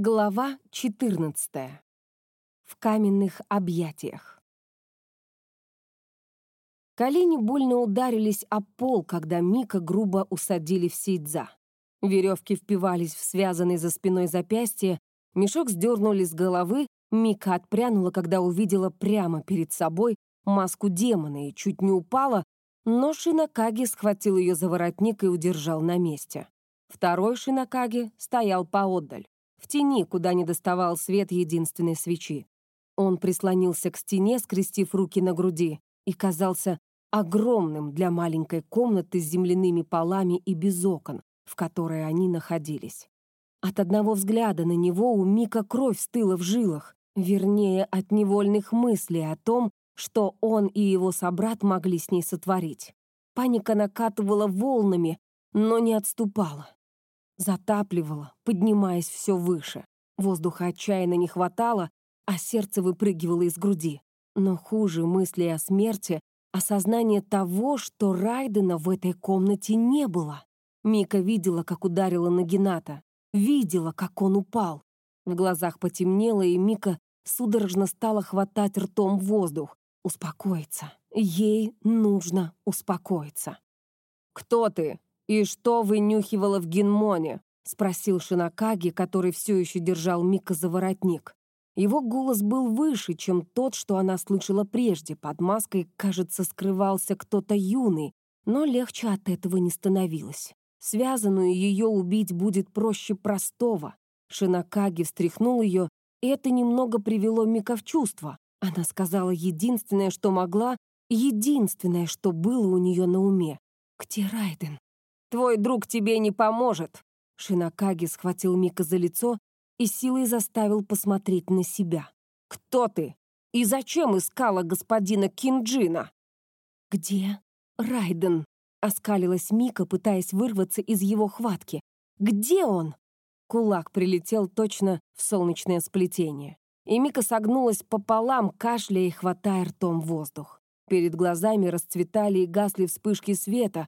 Глава 14. В каменных объятиях. Колени больно ударились о пол, когда Мика грубо усадили в сейдза. Веревки впивались в связанные за спиной запястья, мешок сдернули с головы, Мика отпрянула, когда увидела прямо перед собой маску демона и чуть не упала, но Шинакаги схватил ее за воротник и удержал на месте. Второй Шинакаги стоял поотдаль в тени, куда не доставал свет единственной свечи. Он прислонился к стене, скрестив руки на груди, и казался огромным для маленькой комнаты с земляными полами и без окон, в которой они находились. От одного взгляда на него у Мика кровь стыла в жилах, вернее, от невольных мыслей о том, что он и его собрат могли с ней сотворить. Паника накатывала волнами, но не отступала. Затапливало, поднимаясь все выше. Воздуха отчаянно не хватало, а сердце выпрыгивало из груди. Но хуже мысли о смерти — осознание того, что Райдена в этой комнате не было. Мика видела, как ударила Нагината, видела, как он упал. В глазах потемнело, и Мика судорожно стала хватать ртом воздух. Успокоиться. Ей нужно успокоиться. «Кто ты?» «И что вынюхивала в Гинмоне?» — спросил Шинакаги, который все еще держал Мика за воротник. Его голос был выше, чем тот, что она слышала прежде. Под маской, кажется, скрывался кто-то юный, но легче от этого не становилось. Связанную ее убить будет проще простого. Шинакаги встряхнул ее, и это немного привело Мика в чувство. Она сказала единственное, что могла, единственное, что было у нее на уме. «Где Райден?» Твой друг тебе не поможет!» Шинакаги схватил Мика за лицо и силой заставил посмотреть на себя. «Кто ты? И зачем искала господина Кинджина?» «Где Райден?» — оскалилась Мика, пытаясь вырваться из его хватки. «Где он?» Кулак прилетел точно в солнечное сплетение. И Мика согнулась пополам, кашляя и хватая ртом воздух. Перед глазами расцветали и гасли вспышки света,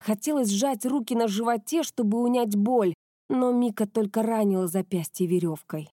Хотелось сжать руки на животе, чтобы унять боль, но Мика только ранила запястье веревкой.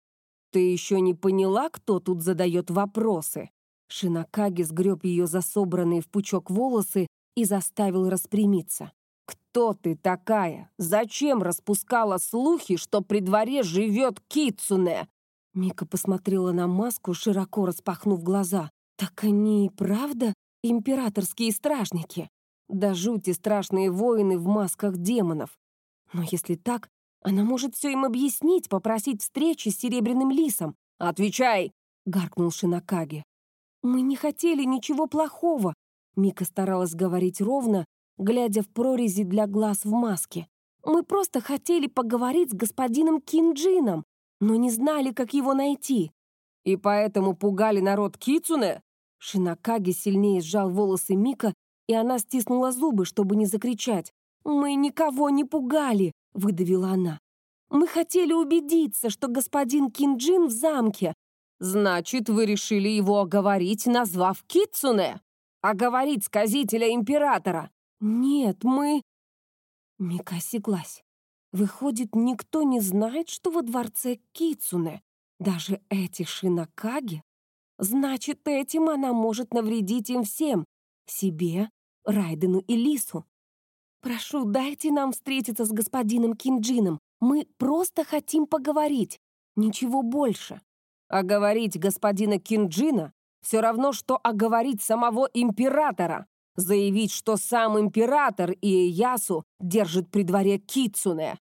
«Ты еще не поняла, кто тут задает вопросы?» Шинакаги сгреб ее за собранные в пучок волосы и заставил распрямиться. «Кто ты такая? Зачем распускала слухи, что при дворе живет Кицуне?» Мика посмотрела на маску, широко распахнув глаза. «Так они и правда императорские стражники?» До жути страшные воины в масках демонов. Но если так, она может все им объяснить, попросить встречи с Серебряным Лисом. «Отвечай!» — гаркнул Шинакаги. «Мы не хотели ничего плохого», — Мика старалась говорить ровно, глядя в прорези для глаз в маске. «Мы просто хотели поговорить с господином Кинджином, но не знали, как его найти». «И поэтому пугали народ Кицуне?» Шинакаги сильнее сжал волосы Мика и она стиснула зубы, чтобы не закричать. «Мы никого не пугали!» — выдавила она. «Мы хотели убедиться, что господин Кинджин в замке. Значит, вы решили его оговорить, назвав Китсуне? Оговорить сказителя императора? Нет, мы...» Мика осеклась. Выходит, никто не знает, что во дворце Кицуне. Даже эти шинакаги? Значит, этим она может навредить им всем. Себе, Райдену и Лису. «Прошу, дайте нам встретиться с господином Кинджином. Мы просто хотим поговорить. Ничего больше». «Оговорить господина Кинджина все равно, что оговорить самого императора. Заявить, что сам император и Ясу держит при дворе Кицуне».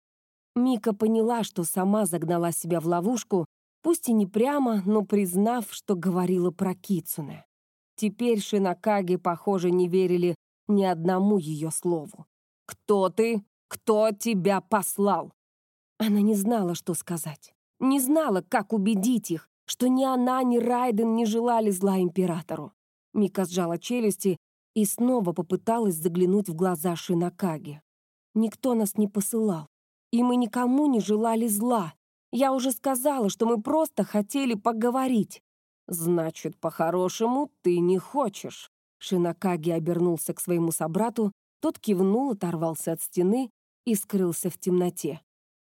Мика поняла, что сама загнала себя в ловушку, пусть и не прямо, но признав, что говорила про Кицуне. Теперь Шинакаги, похоже, не верили ни одному ее слову. «Кто ты? Кто тебя послал?» Она не знала, что сказать. Не знала, как убедить их, что ни она, ни Райден не желали зла императору. Мика сжала челюсти и снова попыталась заглянуть в глаза Шинакаги. «Никто нас не посылал, и мы никому не желали зла. Я уже сказала, что мы просто хотели поговорить. «Значит, по-хорошему ты не хочешь». Шинакаги обернулся к своему собрату, тот кивнул, оторвался от стены и скрылся в темноте.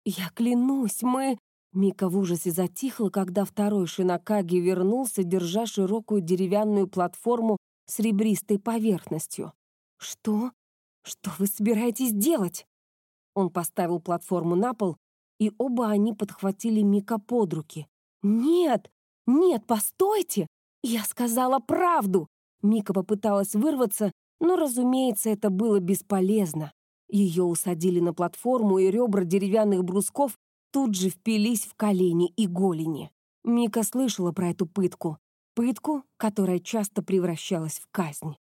«Я клянусь, мы...» Мика в ужасе затихла, когда второй Шинакаги вернулся, держа широкую деревянную платформу с ребристой поверхностью. «Что? Что вы собираетесь делать?» Он поставил платформу на пол, и оба они подхватили Мика под руки. «Нет! Нет, постойте! Я сказала правду!» Мика попыталась вырваться, но, разумеется, это было бесполезно. Ее усадили на платформу, и ребра деревянных брусков тут же впились в колени и голени. Мика слышала про эту пытку. Пытку, которая часто превращалась в казнь.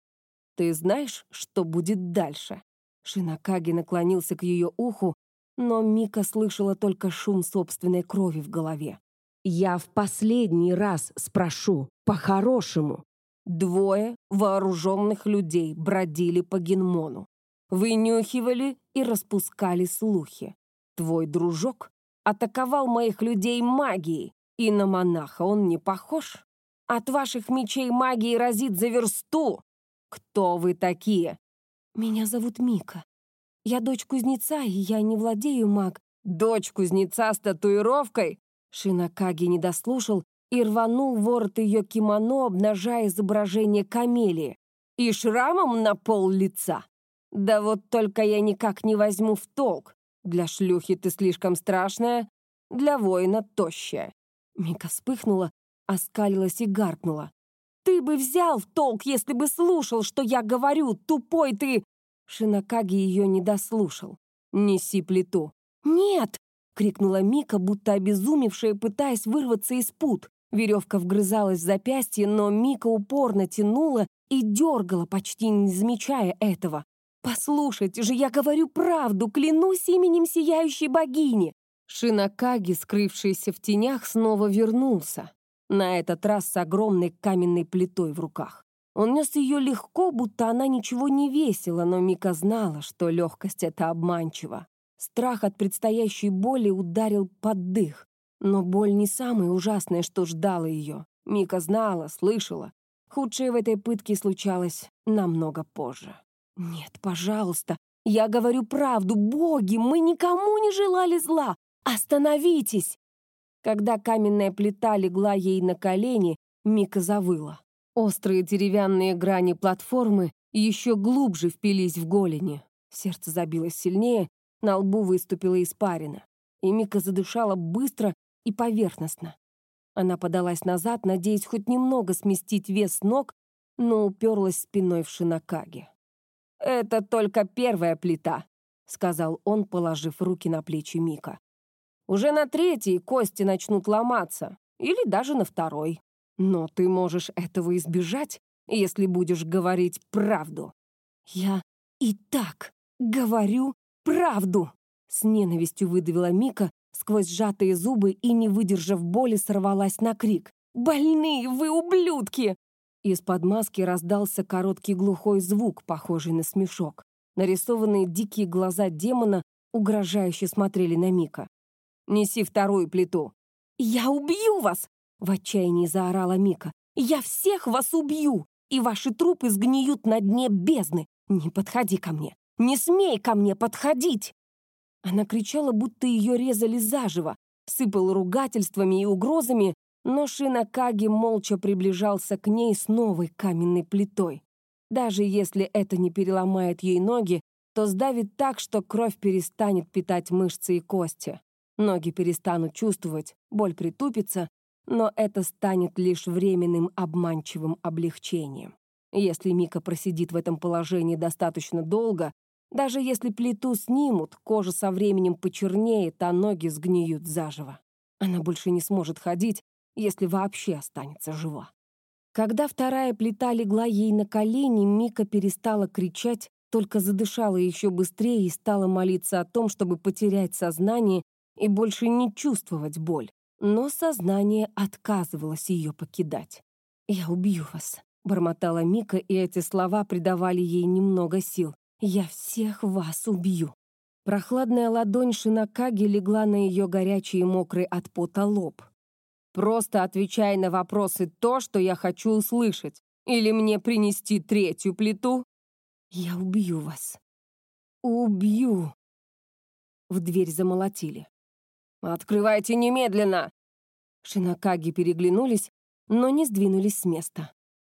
«Ты знаешь, что будет дальше?» Шинакаги наклонился к ее уху, но Мика слышала только шум собственной крови в голове. «Я в последний раз спрошу, по-хорошему». Двое вооруженных людей бродили по Генмону. Вынюхивали и распускали слухи. Твой дружок атаковал моих людей магией, и на монаха он не похож. От ваших мечей магии разит за версту. Кто вы такие? Меня зовут Мика. Я дочь кузнеца, и я не владею маг. Дочь кузнеца с татуировкой? Шинакаги не дослушал и рванул ворот ее кимоно, обнажая изображение камелии. И шрамом на пол лица. Да вот только я никак не возьму в толк. Для шлюхи ты слишком страшная, для воина тощая. Мика вспыхнула, оскалилась и гаркнула. «Ты бы взял в толк, если бы слушал, что я говорю, тупой ты!» Шинакаги ее не дослушал. «Неси плиту». «Нет!» — крикнула Мика, будто обезумевшая, пытаясь вырваться из пут. Веревка вгрызалась в запястье, но Мика упорно тянула и дергала, почти не замечая этого. «Послушайте же, я говорю правду, клянусь именем сияющей богини!» Шинакаги, скрывшийся в тенях, снова вернулся. На этот раз с огромной каменной плитой в руках. Он нес ее легко, будто она ничего не весила, но Мика знала, что легкость — это обманчиво. Страх от предстоящей боли ударил под дых. Но боль не самое ужасное, что ждало ее. Мика знала, слышала. Худшее в этой пытке случалось намного позже. «Нет, пожалуйста, я говорю правду, боги, мы никому не желали зла! Остановитесь!» Когда каменная плита легла ей на колени, Мика завыла. Острые деревянные грани платформы еще глубже впились в голени. Сердце забилось сильнее, на лбу выступила испарина. И Мика задышала быстро и поверхностно. Она подалась назад, надеясь хоть немного сместить вес ног, но уперлась спиной в шинакаге. «Это только первая плита», — сказал он, положив руки на плечи Мика. «Уже на третьей кости начнут ломаться, или даже на второй. Но ты можешь этого избежать, если будешь говорить правду». «Я и так говорю правду!» С ненавистью выдавила Мика сквозь сжатые зубы и, не выдержав боли, сорвалась на крик. «Больные вы ублюдки! Из-под маски раздался короткий глухой звук, похожий на смешок. Нарисованные дикие глаза демона угрожающе смотрели на Мика. «Неси вторую плиту!» «Я убью вас!» — в отчаянии заорала Мика. «Я всех вас убью! И ваши трупы сгниют на дне бездны! Не подходи ко мне! Не смей ко мне подходить!» Она кричала, будто ее резали заживо, сыпала ругательствами и угрозами, но Шинакаги молча приближался к ней с новой каменной плитой. Даже если это не переломает ей ноги, то сдавит так, что кровь перестанет питать мышцы и кости. Ноги перестанут чувствовать, боль притупится, но это станет лишь временным обманчивым облегчением. Если Мика просидит в этом положении достаточно долго, даже если плиту снимут, кожа со временем почернеет, а ноги сгниют заживо. Она больше не сможет ходить, если вообще останется жива. Когда вторая плита легла ей на колени, Мика перестала кричать, только задышала еще быстрее и стала молиться о том, чтобы потерять сознание и больше не чувствовать боль. Но сознание отказывалось ее покидать. «Я убью вас», — бормотала Мика, и эти слова придавали ей немного сил. «Я всех вас убью». Прохладная ладонь Шинакаги легла на ее горячий и мокрый от пота лоб. Просто отвечай на вопросы то, что я хочу услышать. Или мне принести третью плиту? Я убью вас. Убью. В дверь замолотили. «Открывайте немедленно!» Шинакаги переглянулись, но не сдвинулись с места.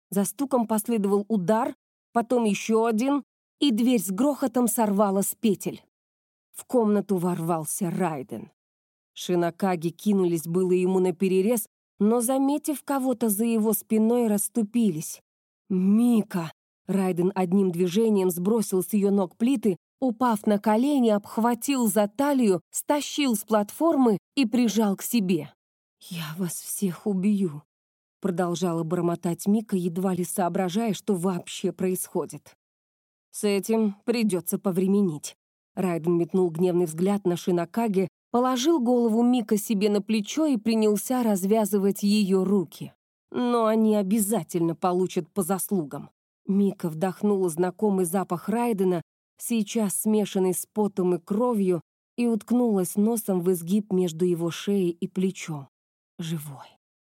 За стуком последовал удар, потом еще один, и дверь с грохотом сорвала с петель. В комнату ворвался Райден. Шинакаги кинулись было ему на перерез, но, заметив кого-то за его спиной, расступились. «Мика!» Райден одним движением сбросил с ее ног плиты, упав на колени, обхватил за талию, стащил с платформы и прижал к себе. «Я вас всех убью», — продолжала бормотать Мика, едва ли соображая, что вообще происходит. «С этим придется повременить». Райден метнул гневный взгляд на Шинакаге, положил голову Мика себе на плечо и принялся развязывать ее руки. Но они обязательно получат по заслугам. Мика вдохнула знакомый запах Райдена, сейчас смешанный с потом и кровью, и уткнулась носом в изгиб между его шеей и плечом. Живой.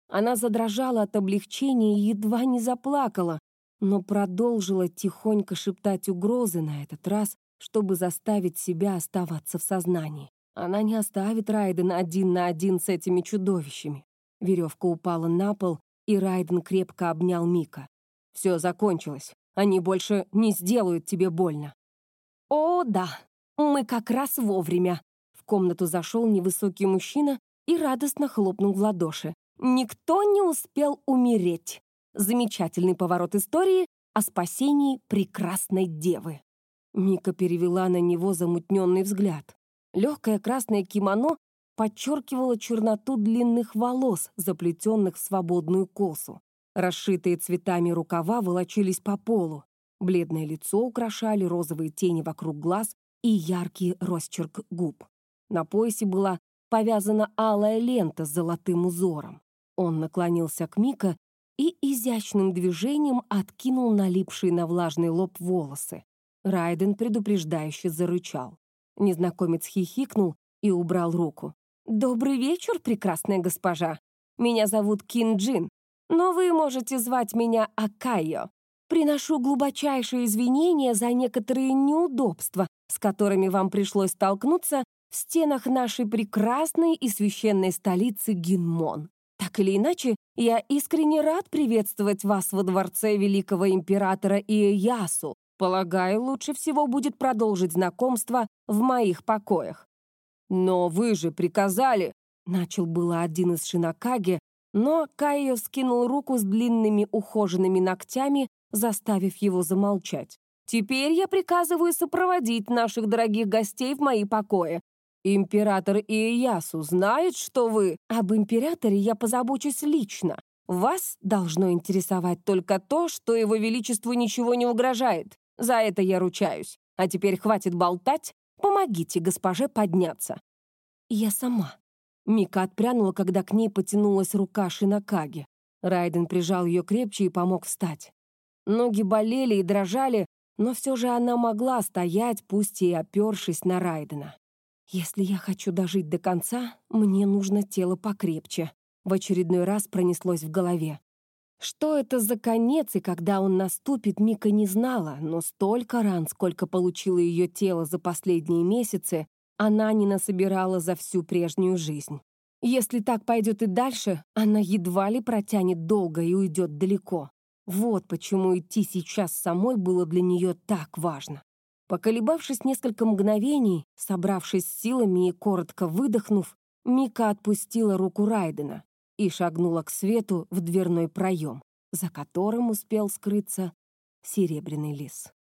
Она задрожала от облегчения и едва не заплакала, но продолжила тихонько шептать угрозы на этот раз, чтобы заставить себя оставаться в сознании. Она не оставит Райдена один на один с этими чудовищами. Веревка упала на пол, и Райден крепко обнял Мика. «Все закончилось. Они больше не сделают тебе больно». «О, да, мы как раз вовремя». В комнату зашел невысокий мужчина и радостно хлопнул в ладоши. «Никто не успел умереть. Замечательный поворот истории о спасении прекрасной девы». Мика перевела на него замутненный взгляд. Легкое красное кимоно подчеркивало черноту длинных волос, заплетенных в свободную косу. Расшитые цветами рукава волочились по полу. Бледное лицо украшали розовые тени вокруг глаз и яркий росчерк губ. На поясе была повязана алая лента с золотым узором. Он наклонился к Мика и изящным движением откинул налипшие на влажный лоб волосы. Райден предупреждающе зарычал. Незнакомец хихикнул и убрал руку. «Добрый вечер, прекрасная госпожа. Меня зовут Кин Джин, но вы можете звать меня Акайо. Приношу глубочайшие извинения за некоторые неудобства, с которыми вам пришлось столкнуться в стенах нашей прекрасной и священной столицы Гинмон. Так или иначе, я искренне рад приветствовать вас во дворце великого императора Иеясу, Полагаю, лучше всего будет продолжить знакомство в моих покоях. Но вы же приказали, начал было один из Шинакаги, но Кайо скинул руку с длинными ухоженными ногтями, заставив его замолчать. «Теперь я приказываю сопроводить наших дорогих гостей в мои покои. Император Иеясу знает, что вы...» «Об императоре я позабочусь лично. Вас должно интересовать только то, что его величеству ничего не угрожает. За это я ручаюсь. А теперь хватит болтать, помогите госпоже подняться». «Я сама». Мика отпрянула, когда к ней потянулась рука Шинакаги. Райден прижал ее крепче и помог встать. Ноги болели и дрожали, но все же она могла стоять, пусть и опершись на Райдена. «Если я хочу дожить до конца, мне нужно тело покрепче», в очередной раз пронеслось в голове. Что это за конец и когда он наступит, Мика не знала, но столько ран, сколько получило ее тело за последние месяцы, она не насобирала за всю прежнюю жизнь. Если так пойдет и дальше, она едва ли протянет долго и уйдет далеко. Вот почему идти сейчас самой было для нее так важно. Поколебавшись несколько мгновений, собравшись силами и коротко выдохнув, Мика отпустила руку Райдена и шагнула к свету в дверной проем, за которым успел скрыться серебряный лис.